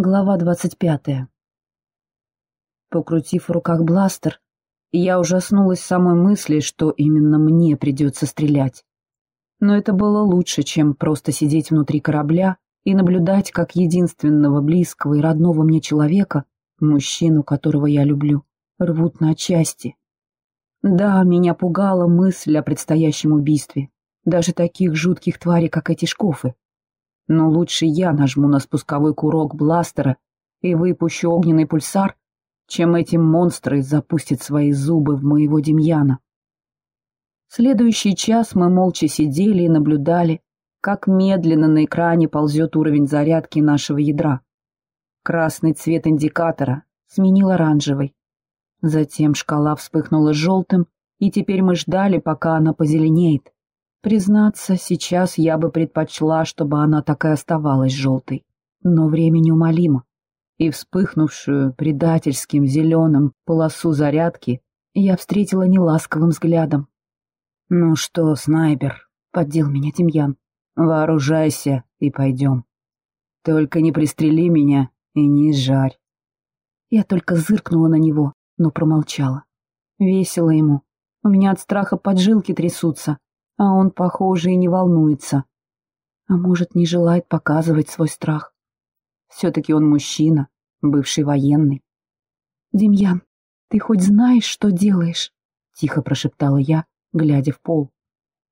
Глава двадцать пятая. Покрутив в руках бластер, я ужаснулась самой мысли, что именно мне придется стрелять. Но это было лучше, чем просто сидеть внутри корабля и наблюдать, как единственного близкого и родного мне человека, мужчину, которого я люблю, рвут на части. Да, меня пугала мысль о предстоящем убийстве, даже таких жутких тварей, как эти шкофы. Но лучше я нажму на спусковой курок бластера и выпущу огненный пульсар, чем эти монстры запустят свои зубы в моего Демьяна. Следующий час мы молча сидели и наблюдали, как медленно на экране ползет уровень зарядки нашего ядра. Красный цвет индикатора сменил оранжевый. Затем шкала вспыхнула желтым, и теперь мы ждали, пока она позеленеет. Признаться, сейчас я бы предпочла, чтобы она так и оставалась желтой. Но время неумолимо, и вспыхнувшую предательским зеленым полосу зарядки я встретила неласковым взглядом. «Ну что, снайпер?» — поддел меня Демьян. «Вооружайся и пойдем. Только не пристрели меня и не изжарь». Я только зыркнула на него, но промолчала. Весело ему. У меня от страха поджилки трясутся, а он, похоже, и не волнуется. А может, не желает показывать свой страх. Все-таки он мужчина, бывший военный. «Демьян, ты хоть знаешь, что делаешь?» — тихо прошептала я, глядя в пол.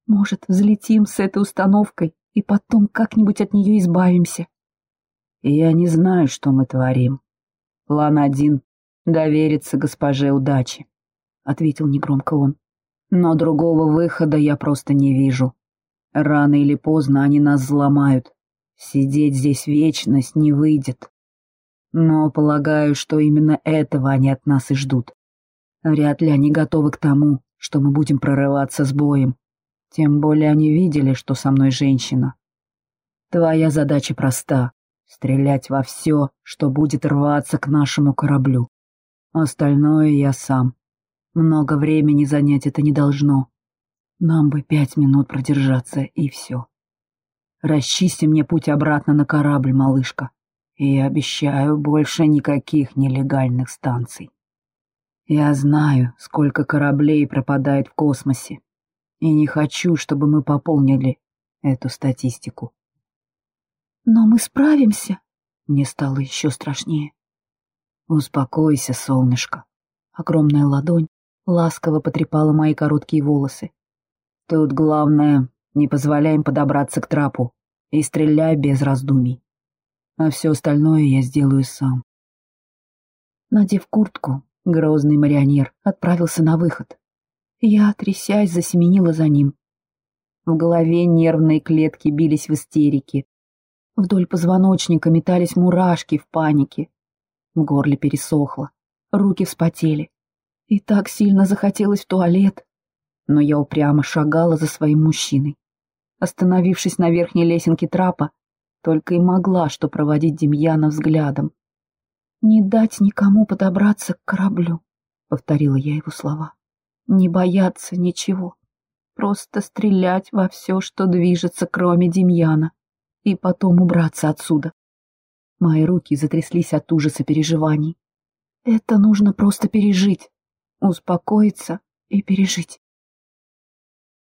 «Может, взлетим с этой установкой и потом как-нибудь от нее избавимся?» «Я не знаю, что мы творим. План один — довериться госпоже удачи», — ответил негромко он. Но другого выхода я просто не вижу. Рано или поздно они нас взломают. Сидеть здесь вечность не выйдет. Но полагаю, что именно этого они от нас и ждут. Вряд ли они готовы к тому, что мы будем прорываться с боем. Тем более они видели, что со мной женщина. Твоя задача проста — стрелять во все, что будет рваться к нашему кораблю. Остальное я сам. Много времени занять это не должно. Нам бы пять минут продержаться, и все. Расчисти мне путь обратно на корабль, малышка. И обещаю больше никаких нелегальных станций. Я знаю, сколько кораблей пропадает в космосе, и не хочу, чтобы мы пополнили эту статистику. Но мы справимся. Мне стало еще страшнее. Успокойся, солнышко. Огромная ладонь ласково потрепала мои короткие волосы. Тут главное, не позволяй им подобраться к трапу и стреляй без раздумий. А все остальное я сделаю сам. Надев куртку, грозный марионер отправился на выход. Я, трясясь, засеменила за ним. В голове нервные клетки бились в истерике. Вдоль позвоночника метались мурашки в панике. В горле пересохло, руки вспотели. И так сильно захотелось в туалет. Но я упрямо шагала за своим мужчиной. Остановившись на верхней лесенке трапа, только и могла что проводить Демьяна взглядом. «Не дать никому подобраться к кораблю», — повторила я его слова. «Не бояться ничего. Просто стрелять во все, что движется, кроме Демьяна, и потом убраться отсюда». Мои руки затряслись от ужаса переживаний. «Это нужно просто пережить успокоиться и пережить.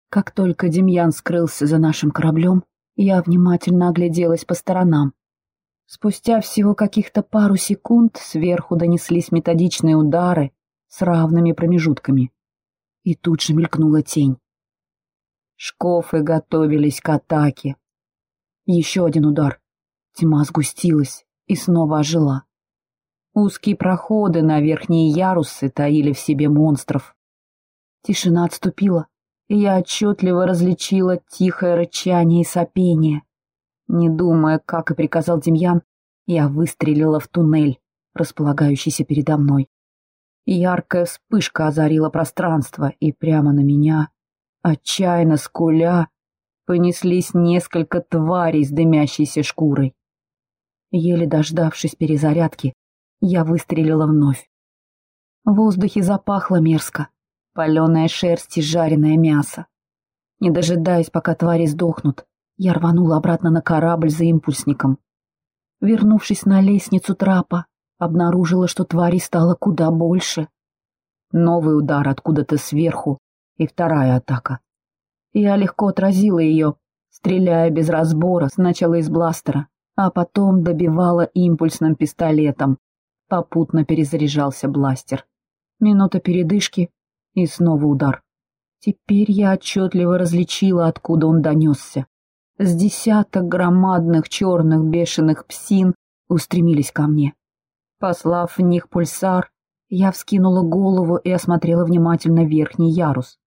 Как только Демьян скрылся за нашим кораблем, я внимательно огляделась по сторонам. Спустя всего каких-то пару секунд сверху донеслись методичные удары с равными промежутками. И тут же мелькнула тень. Шкофы готовились к атаке. Еще один удар. Тьма сгустилась и снова ожила. Узкие проходы на верхние ярусы таили в себе монстров. Тишина отступила, и я отчетливо различила тихое рычание и сопение. Не думая, как и приказал Демьян, я выстрелила в туннель, располагающийся передо мной. Яркая вспышка озарила пространство, и прямо на меня, отчаянно скуля, понеслись несколько тварей с дымящейся шкурой. Еле дождавшись перезарядки, я выстрелила вновь. В воздухе запахло мерзко. Паленая шерсть и жареное мясо. Не дожидаясь, пока твари сдохнут, я рванула обратно на корабль за импульсником. Вернувшись на лестницу трапа, обнаружила, что твари стало куда больше. Новый удар откуда-то сверху и вторая атака. Я легко отразила ее, стреляя без разбора сначала из бластера, а потом добивала импульсным пистолетом. Попутно перезаряжался бластер. Минута передышки и снова удар. Теперь я отчетливо различила, откуда он донесся. С десяток громадных черных бешеных псин устремились ко мне. Послав в них пульсар, я вскинула голову и осмотрела внимательно верхний ярус.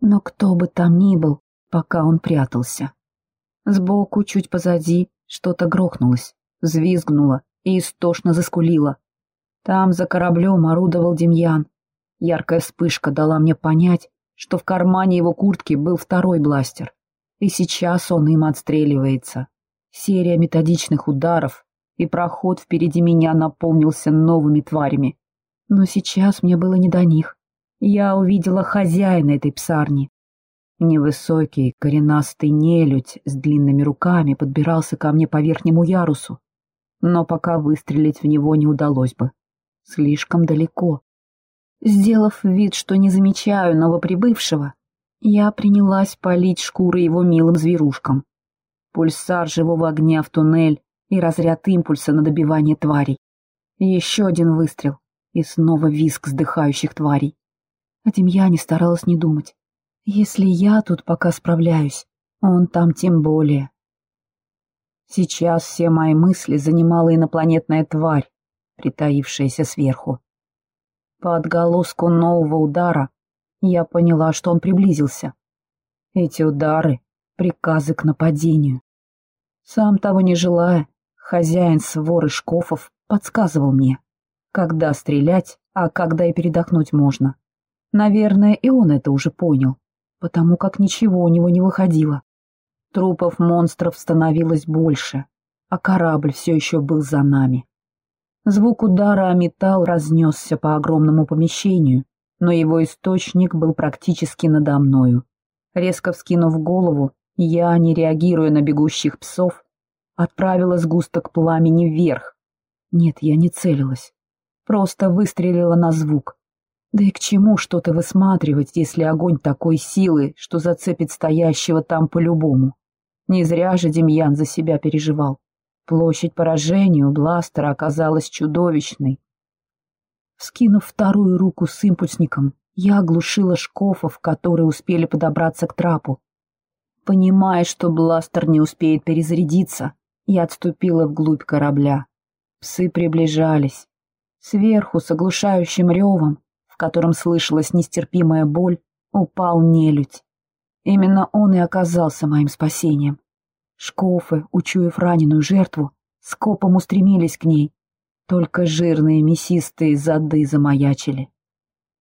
Но кто бы там ни был, пока он прятался. Сбоку, чуть позади, что-то грохнулось, взвизгнуло и истошно заскулило. Там за кораблем орудовал Демьян. Яркая вспышка дала мне понять, что в кармане его куртки был второй бластер, и сейчас он им отстреливается. Серия методичных ударов, и проход впереди меня наполнился новыми тварями. Но сейчас мне было не до них. Я увидела хозяина этой псарни. Невысокий, коренастый нелюдь с длинными руками подбирался ко мне по верхнему ярусу, но пока выстрелить в него не удалось бы. Слишком далеко. Сделав вид, что не замечаю новоприбывшего, я принялась полить шкуры его милым зверушкам. Пульсар живого огня в туннель и разряд импульса на добивание тварей. Еще один выстрел, и снова визг вздыхающих тварей. О Демьяне старалась не думать. Если я тут пока справляюсь, он там тем более. Сейчас все мои мысли занимала инопланетная тварь, притаившаяся сверху. По отголоску нового удара я поняла, что он приблизился. Эти удары — приказы к нападению. Сам того не желая, хозяин своры шкофов подсказывал мне, когда стрелять, а когда и передохнуть можно. Наверное, и он это уже понял потому как ничего у него не выходило. Трупов монстров становилось больше, а корабль все еще был за нами. Звук удара о металл разнесся по огромному помещению, но его источник был практически надо мною. Резко вскинув голову, я, не реагируя на бегущих псов, отправила сгусток пламени вверх. Нет, я не целилась. Просто выстрелила на звук. Да и к чему что-то высматривать, если огонь такой силы, что зацепит стоящего там по-любому? Не зря же Демьян за себя переживал. Площадь поражения у бластера оказалась чудовищной. Вскинув вторую руку с импульсником, я оглушила шкофов, которые успели подобраться к трапу. Понимая, что бластер не успеет перезарядиться, я отступила вглубь корабля. Псы приближались. Сверху, с оглушающим ревом, в котором слышалась нестерпимая боль, упал нелюдь. Именно он и оказался моим спасением. Шкофы, учуяв раненую жертву, скопом устремились к ней. Только жирные мясистые зады замаячили.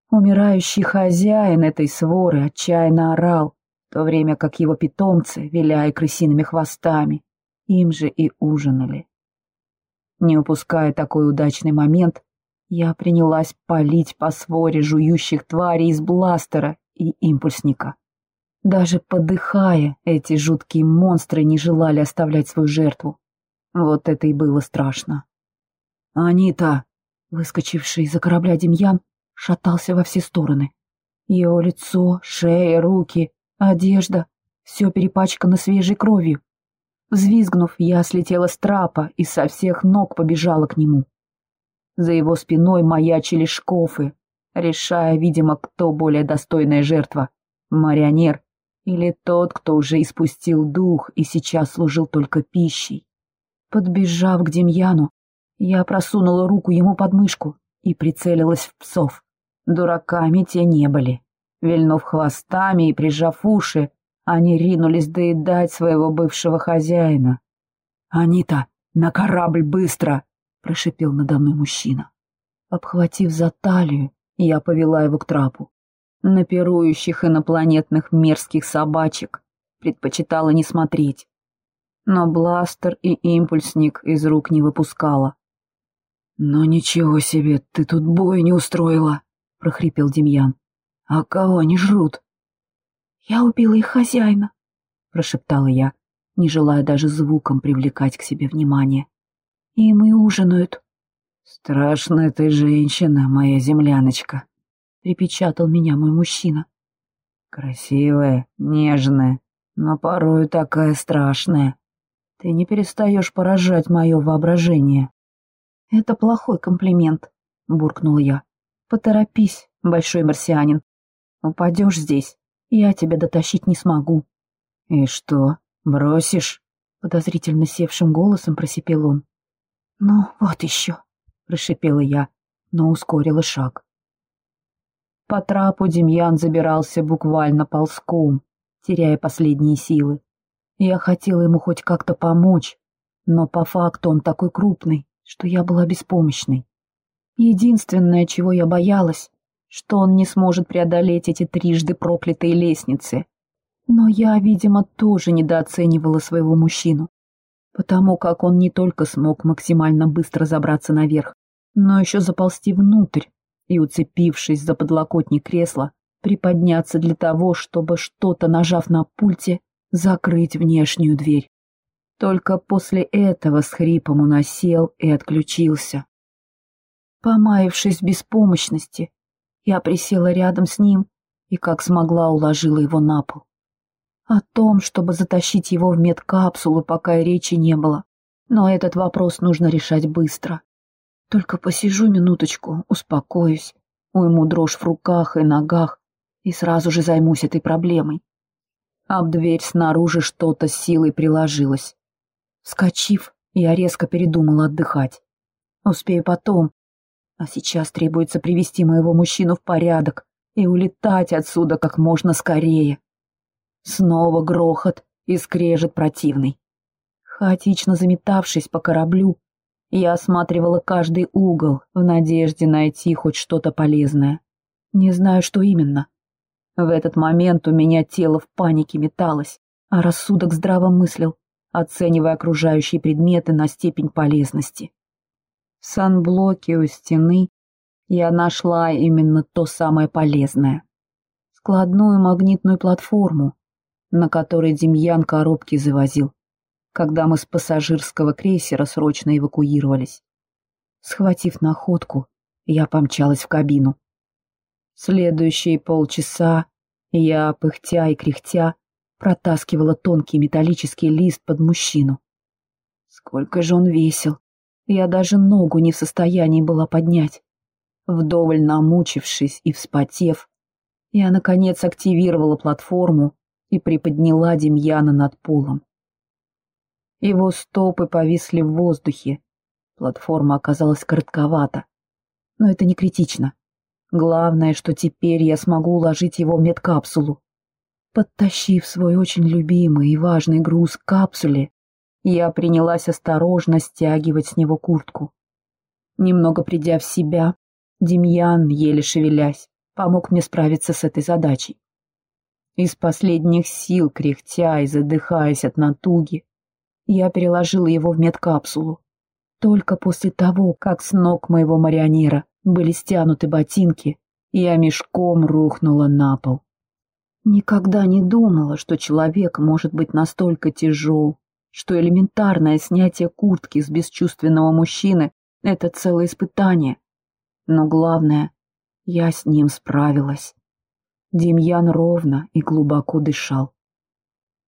Умирающий хозяин этой своры отчаянно орал, в то время как его питомцы, виляя крысиными хвостами, им же и ужинали. Не упуская такой удачный момент, я принялась палить по своре жующих тварей из бластера и импульсника. Даже подыхая, эти жуткие монстры не желали оставлять свою жертву. Вот это и было страшно. «Анита!» Выскочивший из-за корабля Демьян шатался во все стороны. Его лицо, шея, руки, одежда — все перепачкано свежей кровью. Взвизгнув, я слетела с трапа и со всех ног побежала к нему. За его спиной маячили шкофы, решая, видимо, кто более достойная жертва — марионер или тот, кто уже испустил дух и сейчас служил только пищей. Подбежав к Демьяну, я просунула руку ему под мышку и прицелилась в псов. Дураками те не были. Вильнув хвостами и прижав уши, они ринулись доедать своего бывшего хозяина. «Анита, на корабль быстро!» прошипел надо мной мужчина. Обхватив за талию, я повела его к трапу. На пирующих инопланетных мерзких собачек предпочитала не смотреть. Но бластер и импульсник из рук не выпускала. «Ну ничего себе, ты тут бой не устроила!» — прохрипел Демьян. «А кого они жрут?» «Я убила их хозяина», — прошептала я, не желая даже звуком привлекать к себе внимание. Им и ужинают. «Страшная ты женщина, моя земляночка», — припечатал меня мой мужчина. «Красивая, нежная, но порою такая страшная. Ты не перестаешь поражать мое воображение». «Это плохой комплимент», — буркнул я. «Поторопись, большой марсианин. Упадешь здесь, я тебя дотащить не смогу». «И что, бросишь?» — подозрительно севшим голосом просипел он. «Ну, вот еще», — прошипела я, но ускорила шаг. По трапу Демьян забирался буквально ползком, теряя последние силы. Я хотела ему хоть как-то помочь, но по факту он такой крупный, что я была беспомощной. Единственное, чего я боялась, что он не сможет преодолеть эти трижды проклятые лестницы. Но я, видимо, тоже недооценивала своего мужчину, потому как он не только смог максимально быстро забраться наверх, но еще заползти внутрь и, уцепившись за подлокотник кресла, приподняться для того, чтобы что-то, нажав на пульте, закрыть внешнюю дверь. Только после этого с хрипом он осел и отключился. Помаявшись беспомощности, я присела рядом с ним и как смогла уложила его на пол. О том, чтобы затащить его в медкапсулу, пока и речи не было. Но этот вопрос нужно решать быстро. Только посижу минуточку, успокоюсь, уйму дрожь в руках и ногах и сразу же займусь этой проблемой. Об дверь снаружи что-то силой приложилось. Вскочив, я резко передумала отдыхать. Успею потом, а сейчас требуется привести моего мужчину в порядок и улетать отсюда как можно скорее. Снова грохот и скрежет противный. Хаотично заметавшись по кораблю, я осматривала каждый угол в надежде найти хоть что-то полезное. Не знаю, что именно. В этот момент у меня тело в панике металось, а рассудок здраво мыслил, оценивая окружающие предметы на степень полезности. В санблоке у стены я нашла именно то самое полезное. Складную магнитную платформу, на которой Демьян коробки завозил, когда мы с пассажирского крейсера срочно эвакуировались. Схватив находку, я помчалась в кабину. Следующие полчаса я, пыхтя и кряхтя, протаскивала тонкий металлический лист под мужчину. Сколько же он весил! Я даже ногу не в состоянии была поднять. Вдоволь намучившись и вспотев, я, наконец, активировала платформу и приподняла Демьяна над полом. Его стопы повисли в воздухе. Платформа оказалась коротковата. Но это не критично. Главное, что теперь я смогу уложить его в медкапсулу. Подтащив свой очень любимый и важный груз к капсуле, я принялась осторожно стягивать с него куртку. Немного придя в себя, Демьян, еле шевелясь, помог мне справиться с этой задачей. Из последних сил, кряхтя и задыхаясь от натуги, я переложила его в медкапсулу. Только после того, как с ног моего марионера были стянуты ботинки, я мешком рухнула на пол. Никогда не думала, что человек может быть настолько тяжел, что элементарное снятие куртки с бесчувственного мужчины — это целое испытание. Но главное, я с ним справилась. Демьян ровно и глубоко дышал.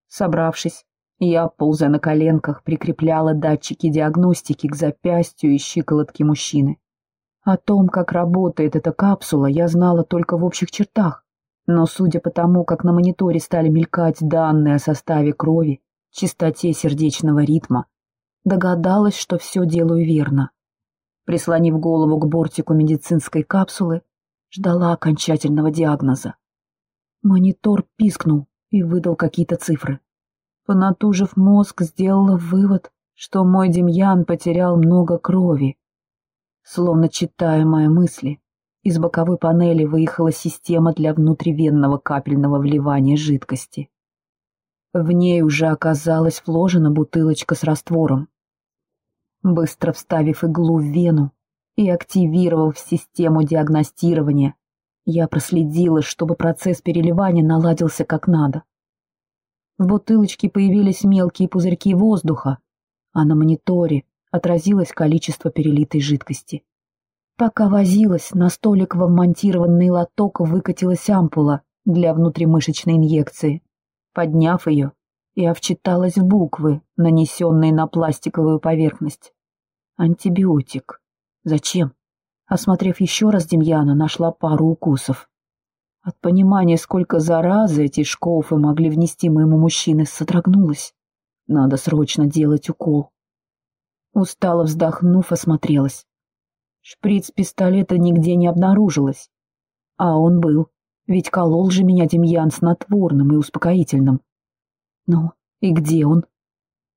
Собравшись, я, ползая на коленках, прикрепляла датчики диагностики к запястью и щиколотке мужчины. О том, как работает эта капсула, я знала только в общих чертах. Но судя по тому, как на мониторе стали мелькать данные о составе крови, чистоте сердечного ритма, догадалась, что все делаю верно. Прислонив голову к бортику медицинской капсулы, ждала окончательного диагноза. Монитор пискнул и выдал какие-то цифры. Понатужив мозг, сделала вывод, что мой Демьян потерял много крови. Словно читая мои мысли, из боковой панели выехала система для внутривенного капельного вливания жидкости. В ней уже оказалась вложена бутылочка с раствором. Быстро вставив иглу в вену и активировав систему диагностирования, я проследила, чтобы процесс переливания наладился как надо. В бутылочке появились мелкие пузырьки воздуха, а на мониторе отразилось количество перелитой жидкости. Пока возилась, на столик во вмонтированный лоток выкатилась ампула для внутримышечной инъекции. Подняв ее, я вчиталась в буквы, нанесенные на пластиковую поверхность. Антибиотик. Зачем? Осмотрев еще раз Демьяна, нашла пару укусов. От понимания, сколько заразы эти шкофы могли внести моему мужчине, содрогнулась. Надо срочно делать укол. Устало вздохнув, осмотрелась. Шприц пистолета нигде не обнаружилось. А он был, ведь колол же меня Демьян снотворным и успокоительным. Ну, и где он?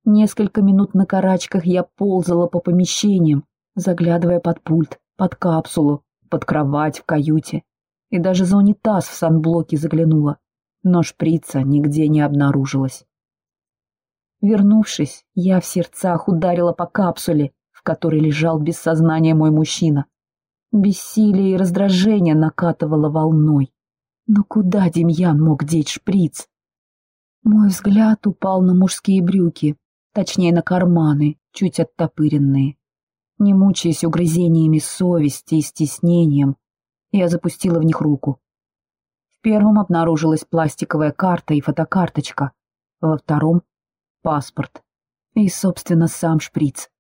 Несколько минут на карачках я ползала по помещениям, заглядывая под пульт, под капсулу, под кровать в каюте. И даже за унитаз в санблоке заглянула. Но шприца нигде не обнаружилось. Вернувшись, я в сердцах ударила по капсуле, в которой лежал без сознания мой мужчина. Бессилие и раздражение накатывало волной. Но куда Демьян мог деть шприц? Мой взгляд упал на мужские брюки, точнее на карманы, чуть оттопыренные. Не мучаясь угрызениями совести и стеснением, я запустила в них руку. В первом обнаружилась пластиковая карта и фотокарточка, во втором — паспорт и, собственно, сам шприц.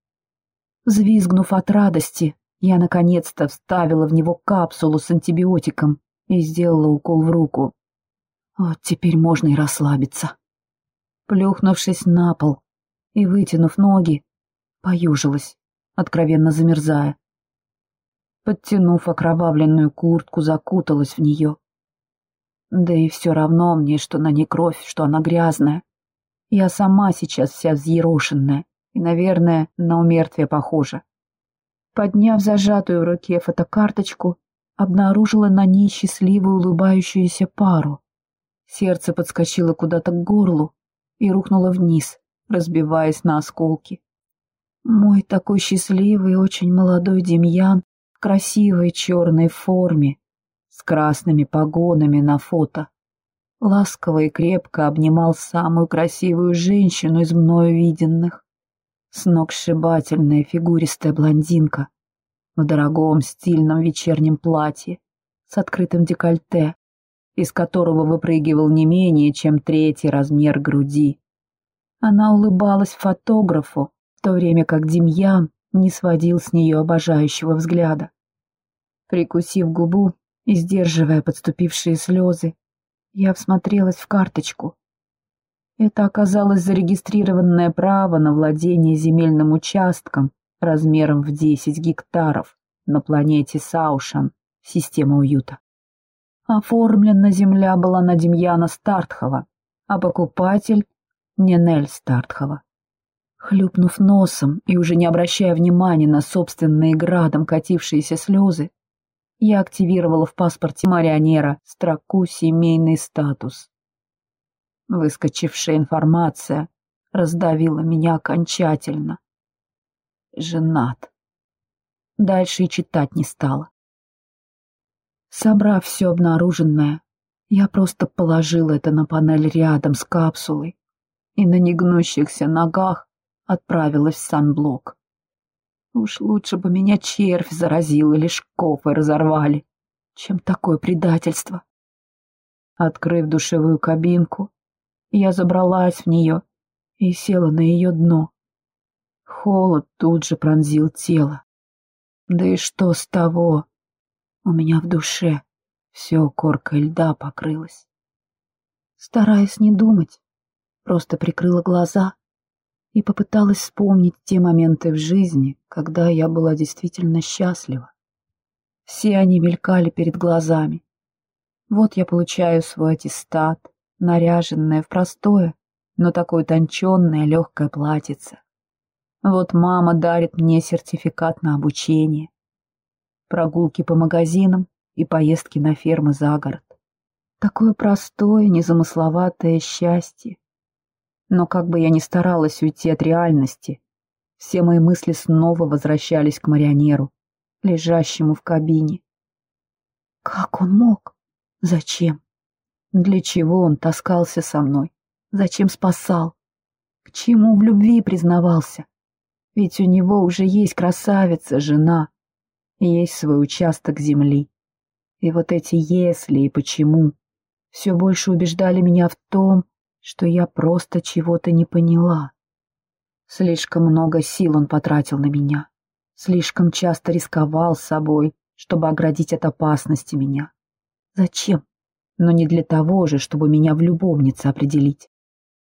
Взвизгнув от радости, я наконец-то вставила в него капсулу с антибиотиком и сделала укол в руку. Вот теперь можно и расслабиться. Плюхнувшись на пол и вытянув ноги, поюжилась, откровенно замерзая. Подтянув окровавленную куртку, закуталась в нее. Да и все равно мне, что на ней кровь, что она грязная. Я сама сейчас вся взъерошенная и, наверное, на умертвие похожа. Подняв зажатую в руке фотокарточку, обнаружила на ней счастливую улыбающуюся пару. Сердце подскочило куда-то к горлу и рухнуло вниз, разбиваясь на осколки. Мой такой счастливый, очень молодой Демьян в красивой черной форме, с красными погонами на фото, ласково и крепко обнимал самую красивую женщину из мною виденных. Сногсшибательная фигуристая блондинка в дорогом стильном вечернем платье с открытым декольте, из которого выпрыгивал не менее, чем третий размер груди. Она улыбалась фотографу, в то время как Демьян не сводил с нее обожающего взгляда. Прикусив губу и сдерживая подступившие слезы, я всмотрелась в карточку. Это оказалось зарегистрированное право на владение земельным участком размером в 10 гектаров на планете Саушан, система уюта. Оформлена земля была на Демьяна Стартхова, а покупатель — Нинель Стартхова. Хлюпнув носом и уже не обращая внимания на собственные градом катившиеся слезы, я активировала в паспорте марионера строку «Семейный статус». Выскочившая информация раздавила меня окончательно. Женат. Дальше и читать не стала. Собрав все обнаруженное, я просто положила это на панель рядом с капсулой и на негнущихся ногах отправилась в санблок. Уж лучше бы меня червь заразил или шкофы разорвали, чем такое предательство. Открыв душевую кабинку, я забралась в нее и села на ее дно. Холод тут же пронзил тело. Да и что с того? У меня в душе все коркой льда покрылось. Стараясь не думать, просто прикрыла глаза и попыталась вспомнить те моменты в жизни, когда я была действительно счастлива. Все они мелькали перед глазами. Вот я получаю свой аттестат, наряженная в простое, но такое тонченное легкое платьице. Вот мама дарит мне сертификат на обучение прогулки по магазинам и поездки на фермы за город. Такое простое, незамысловатое счастье. Но как бы я ни старалась уйти от реальности, все мои мысли снова возвращались к марионеру, лежащему в кабине. Как он мог? Зачем? Для чего он таскался со мной? Зачем спасал? К чему в любви признавался? Ведь у него уже есть красавица, жена, есть свой участок земли. И вот эти «если» и «почему» все больше убеждали меня в том, что я просто чего-то не поняла. Слишком много сил он потратил на меня, слишком часто рисковал собой, чтобы оградить от опасности меня. Зачем? Но не для того же, чтобы меня в любовнице определить.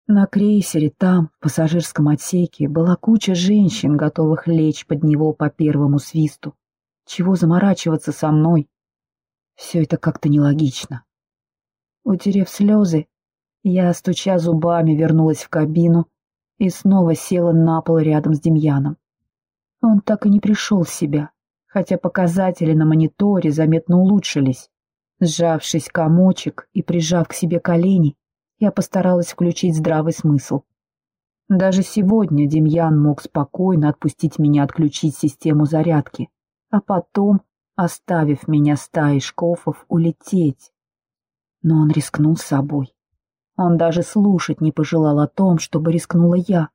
На крейсере там, в пассажирском отсеке, была куча женщин, готовых лечь под него по первому свисту. Чего заморачиваться со мной? Все это как-то нелогично. Утерев слезы, я, стуча зубами, вернулась в кабину и снова села на пол рядом с Демьяном. Он так и не пришел в себя, хотя показатели на мониторе заметно улучшились. Сжавшись комочек и прижав к себе колени, я постаралась включить здравый смысл. Даже сегодня Демьян мог спокойно отпустить меня отключить систему зарядки, а потом, оставив меня стаей шкофов, улететь. Но он рискнул собой. Он даже слушать не пожелал о том, чтобы рискнула я.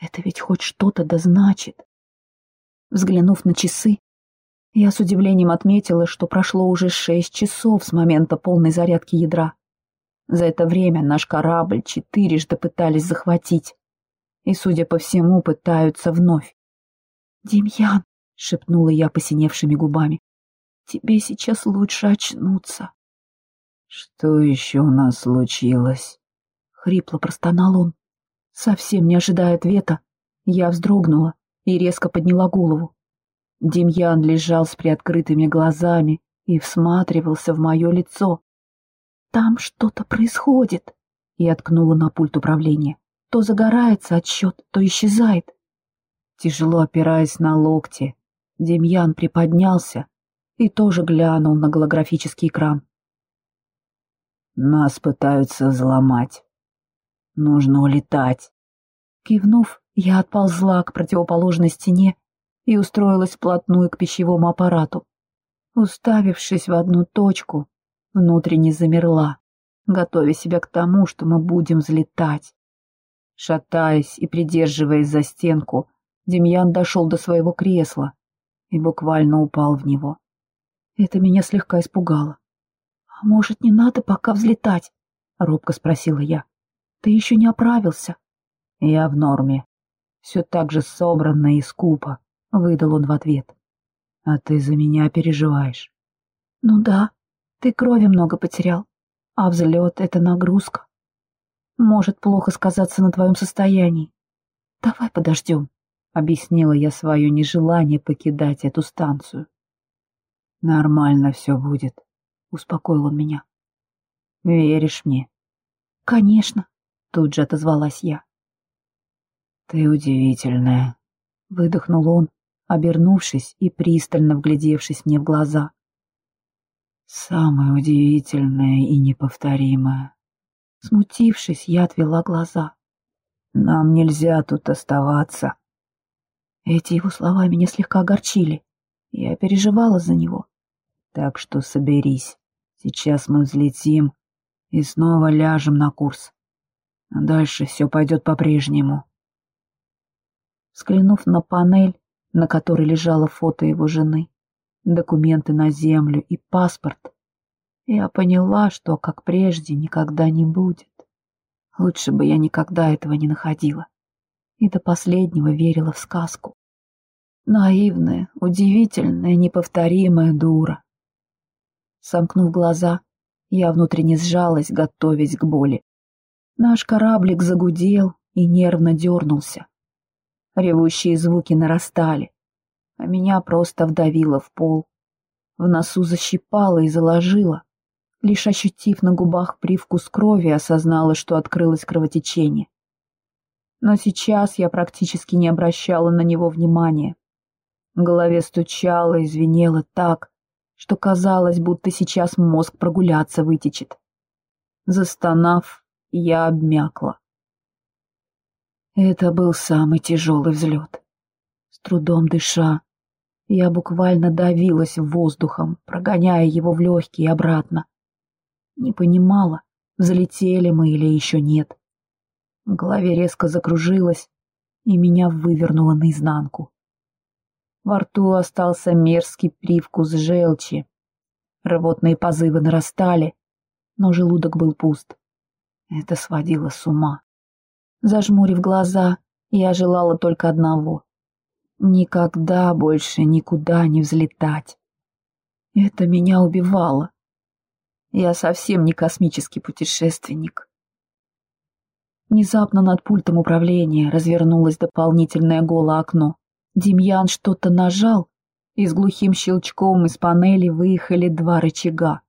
Это ведь хоть что-то да значит. Взглянув на часы, я с удивлением отметила, что прошло уже шесть часов с момента полной зарядки ядра. За это время наш корабль четырежды пытались захватить. И, судя по всему, пытаются вновь. «Демьян», — шепнула я посиневшими губами, — «тебе сейчас лучше очнуться». «Что еще у нас случилось?» — хрипло простонал он. Совсем не ожидая ответа, я вздрогнула и резко подняла голову. Демьян лежал с приоткрытыми глазами и всматривался в мое лицо. «Там что-то происходит!» И откнула на пульт управления. То загорается отсчет, то исчезает. Тяжело опираясь на локти, Демьян приподнялся и тоже глянул на голографический экран. «Нас пытаются взломать. Нужно улетать». Кивнув, я отползла к противоположной стене и устроилась вплотную к пищевому аппарату. Уставившись в одну точку, внутренне замерла, готовя себя к тому, что мы будем взлетать. Шатаясь и придерживаясь за стенку, Демьян дошел до своего кресла и буквально упал в него. Это меня слегка испугало. «А может, не надо пока взлетать?» — робко спросила я. «Ты еще не оправился?» «Я в норме. Все так же собранно и скупо выдал он в ответ. А ты за меня переживаешь. Ну да, ты крови много потерял, а взлет — это нагрузка. Может плохо сказаться на твоем состоянии. Давай подождем, — объяснила я свое нежелание покидать эту станцию. Нормально все будет, — успокоил он меня. Веришь мне? Конечно, — тут же отозвалась я. Ты удивительная, — выдохнул он, обернувшись и пристально вглядевшись мне в глаза. «Самое удивительное и неповторимое». Смутившись, я отвела глаза. «Нам нельзя тут оставаться». Эти его слова меня слегка огорчили. Я переживала за него. «Так что соберись. Сейчас мы взлетим и снова ляжем на курс. А дальше все пойдет по-прежнему». Взглянув на панель, на которой лежало фото его жены, документы на землю и паспорт, я поняла, что, как прежде, никогда не будет. Лучше бы я никогда этого не находила. И до последнего верила в сказку. Наивная, удивительная, неповторимая дура. Сомкнув глаза, я внутренне сжалась, готовясь к боли. Наш кораблик загудел и нервно дернулся. Ревущие звуки нарастали, а меня просто вдавило в пол. В носу защипало и заложило. Лишь ощутив на губах привкус крови, осознала, что открылось кровотечение. Но сейчас я практически не обращала на него внимания. В голове стучало и звенело так, что казалось, будто сейчас мозг прогуляться вытечет. Застонав, я обмякла. Это был самый тяжелый взлет. С трудом дыша, я буквально давилась воздухом, прогоняя его в легкие обратно. Не понимала, взлетели мы или еще нет. В голове резко закружилось, и меня вывернуло наизнанку. Во рту остался мерзкий привкус желчи. Рвотные позывы нарастали, но желудок был пуст. Это сводило с ума. Зажмурив глаза, я желала только одного — никогда больше никуда не взлетать. Это меня убивало. Я совсем не космический путешественник. Внезапно над пультом управления развернулось дополнительное голое окно. Демьян что-то нажал, и с глухим щелчком из панели выехали два рычага.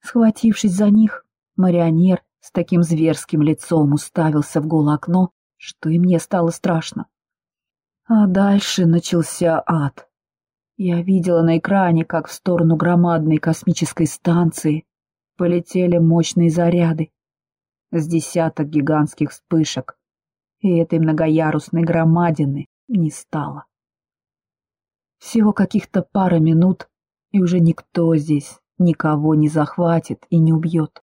Схватившись за них, марионер с таким зверским лицом уставился в голое окно, что и мне стало страшно. А дальше начался ад. Я видела на экране, как в сторону громадной космической станции полетели мощные заряды с десяток гигантских вспышек, и этой многоярусной громадины не стало. Всего каких-то пара минут, и уже никто здесь никого не захватит и не убьет.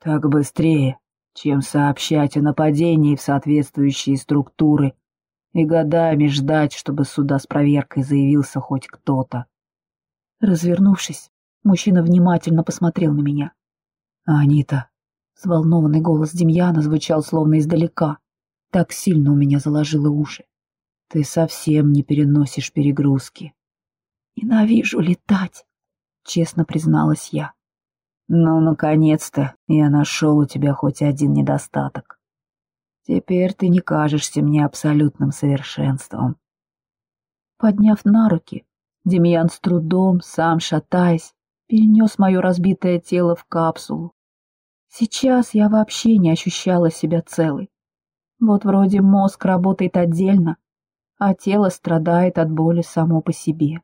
Так быстрее, чем сообщать о нападении в соответствующие структуры и годами ждать, чтобы сюда с проверкой заявился хоть кто-то. Развернувшись, мужчина внимательно посмотрел на меня. «Анита!» — взволнованный голос Демьяна звучал словно издалека. Так сильно у меня заложило уши. «Ты совсем не переносишь перегрузки». «Ненавижу летать», — честно призналась я. Ну, наконец-то я нашел у тебя хоть один недостаток. Теперь ты не кажешься мне абсолютным совершенством. Подняв на руки, Демьян с трудом, сам шатаясь, перенес мое разбитое тело в капсулу. Сейчас я вообще не ощущала себя целой. Вот вроде мозг работает отдельно, а тело страдает от боли само по себе.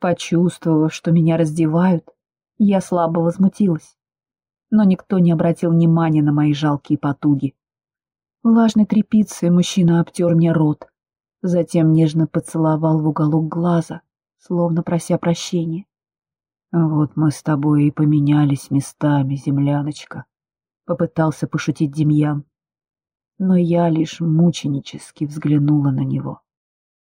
Почувствовав, что меня раздевают, я слабо возмутилась, но никто не обратил внимания на мои жалкие потуги. Влажной тряпицей мужчина обтер мне рот, затем нежно поцеловал в уголок глаза, словно прося прощения. «Вот мы с тобой и поменялись местами, земляночка», — попытался пошутить Демьян. Но я лишь мученически взглянула на него.